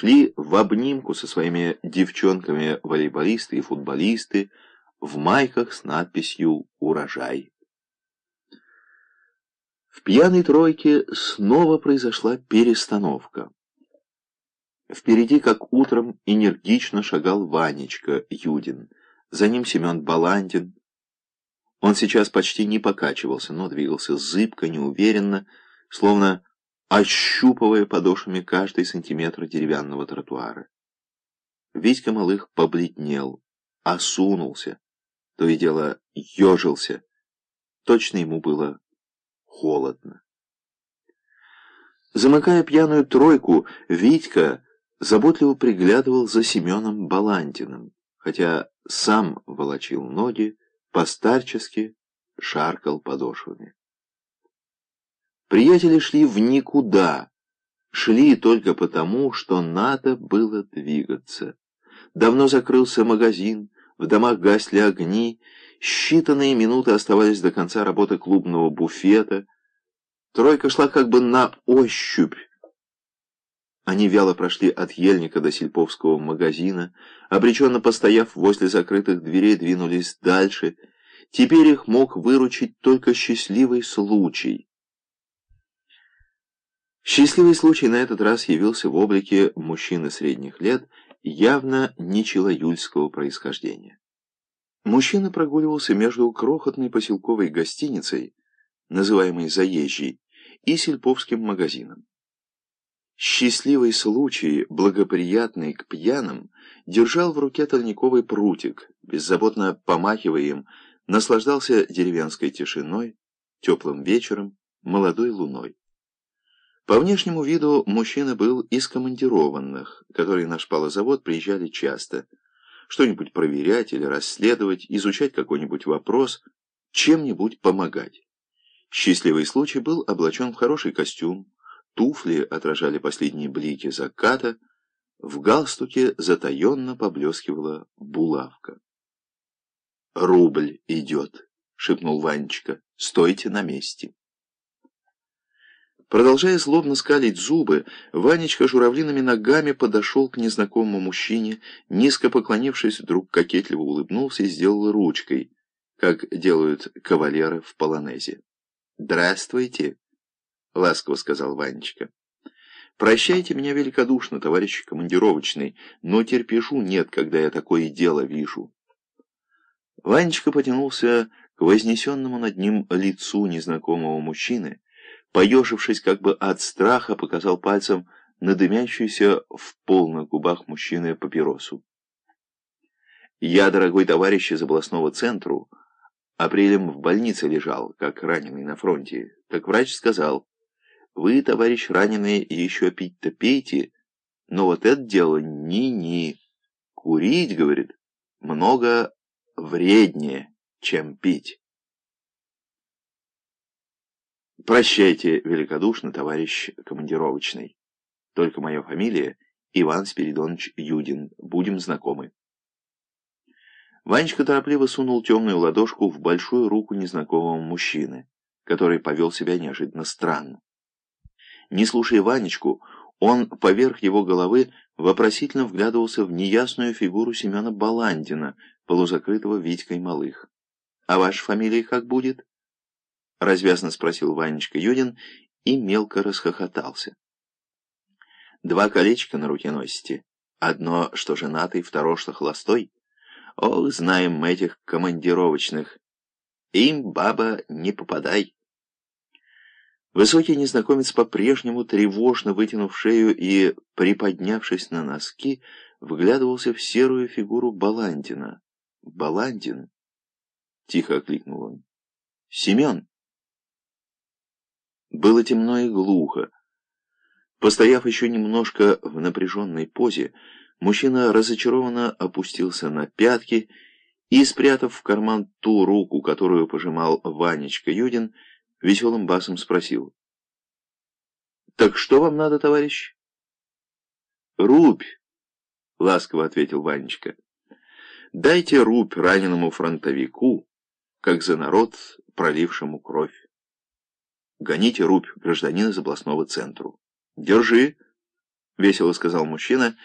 шли в обнимку со своими девчонками-волейболисты и футболисты в майках с надписью «Урожай». В пьяной тройке снова произошла перестановка. Впереди, как утром, энергично шагал Ванечка Юдин, за ним Семен Баландин. Он сейчас почти не покачивался, но двигался зыбко, неуверенно, словно ощупывая подошвами каждый сантиметр деревянного тротуара. Витька Малых побледнел, осунулся, то и дело ежился. Точно ему было холодно. Замыкая пьяную тройку, Витька заботливо приглядывал за Семеном Баландиным, хотя сам волочил ноги, постарчески шаркал подошвами. Приятели шли в никуда, шли только потому, что надо было двигаться. Давно закрылся магазин, в домах гасли огни, считанные минуты оставались до конца работы клубного буфета. Тройка шла как бы на ощупь. Они вяло прошли от Ельника до Сельповского магазина, обреченно постояв возле закрытых дверей, двинулись дальше. Теперь их мог выручить только счастливый случай. Счастливый случай на этот раз явился в облике мужчины средних лет, явно не происхождения. Мужчина прогуливался между крохотной поселковой гостиницей, называемой «Заезжей», и сельповским магазином. Счастливый случай, благоприятный к пьяным, держал в руке тольниковый прутик, беззаботно помахивая им, наслаждался деревенской тишиной, теплым вечером, молодой луной. По внешнему виду мужчина был из командированных, которые на шпалозавод приезжали часто. Что-нибудь проверять или расследовать, изучать какой-нибудь вопрос, чем-нибудь помогать. Счастливый случай был облачен в хороший костюм, туфли отражали последние блики заката, в галстуке затаенно поблескивала булавка. «Рубль идет», — шепнул Ванечка, — «стойте на месте». Продолжая злобно скалить зубы, Ванечка журавлиными ногами подошел к незнакомому мужчине, низко поклонившись, вдруг кокетливо улыбнулся и сделал ручкой, как делают кавалеры в полонезе. «Здравствуйте!» — ласково сказал Ванечка. «Прощайте меня великодушно, товарищ командировочный, но терпежу нет, когда я такое дело вижу». Ванечка потянулся к вознесенному над ним лицу незнакомого мужчины, поежившись как бы от страха, показал пальцем на дымящуюся в полных губах мужчины папиросу. «Я, дорогой товарищ из областного центру, апрелем в больнице лежал, как раненый на фронте. Так врач сказал, вы, товарищ раненый, еще пить-то пейте, но вот это дело ни-ни. Курить, говорит, много вреднее, чем пить». Прощайте великодушно, товарищ командировочный. Только моя фамилия Иван Спиридонович Юдин. Будем знакомы. Ванечка торопливо сунул темную ладошку в большую руку незнакомого мужчины, который повел себя неожиданно странно. Не слушая Ванечку, он поверх его головы вопросительно вглядывался в неясную фигуру Семена Баландина, полузакрытого Витькой Малых. «А ваша фамилия как будет?» — развязно спросил Ванечка Юдин и мелко расхохотался. «Два колечка на руке носите. Одно, что женатый, второе, что холостой. Ох, знаем мы этих командировочных. Им, баба, не попадай». Высокий незнакомец по-прежнему, тревожно вытянув шею и, приподнявшись на носки, вглядывался в серую фигуру Баландина. «Баландин?» — тихо окликнул он. «Семен!» Было темно и глухо. Постояв еще немножко в напряженной позе, мужчина разочарованно опустился на пятки и, спрятав в карман ту руку, которую пожимал Ванечка Юдин, веселым басом спросил. «Так что вам надо, товарищ?» «Рубь», — ласково ответил Ванечка. «Дайте рубь раненому фронтовику, как за народ, пролившему кровь». Гоните рубь гражданина из областного центру. Держи. весело сказал мужчина